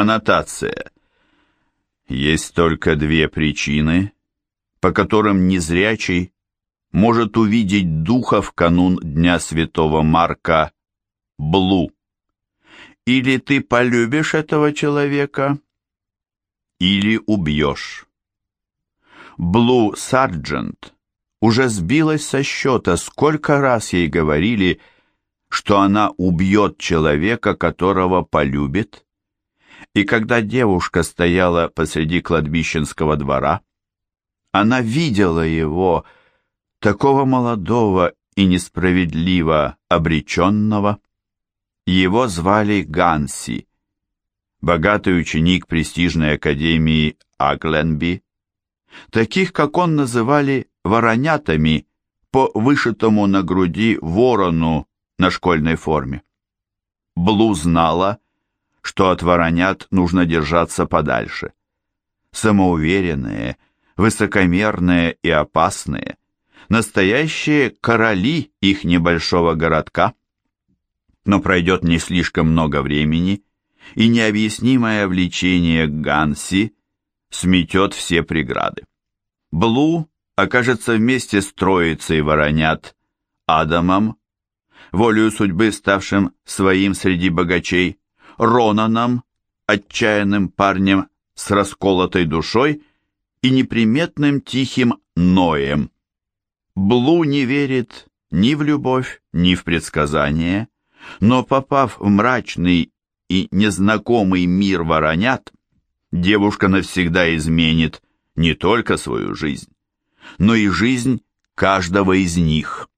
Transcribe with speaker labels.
Speaker 1: Аннотация. Есть только две причины, по которым незрячий может увидеть духа в канун Дня Святого Марка Блу. Или ты полюбишь этого человека, или убьешь. Блу Сарджент уже сбилась со счета, сколько раз ей говорили, что она убьет человека, которого полюбит. И когда девушка стояла посреди кладбищенского двора, она видела его, такого молодого и несправедливо обреченного. Его звали Ганси, богатый ученик престижной академии Агленби. Таких, как он, называли воронятами по вышитому на груди ворону на школьной форме. Блу знала, что от воронят нужно держаться подальше. Самоуверенные, высокомерные и опасные, настоящие короли их небольшого городка. Но пройдет не слишком много времени, и необъяснимое влечение к Ганси сметет все преграды. Блу окажется вместе с троицей воронят Адамом, волею судьбы ставшим своим среди богачей, Ронаном, отчаянным парнем с расколотой душой и неприметным тихим Ноем. Блу не верит ни в любовь, ни в предсказания, но попав в мрачный и незнакомый мир воронят, девушка навсегда изменит не только свою жизнь, но и жизнь каждого из них.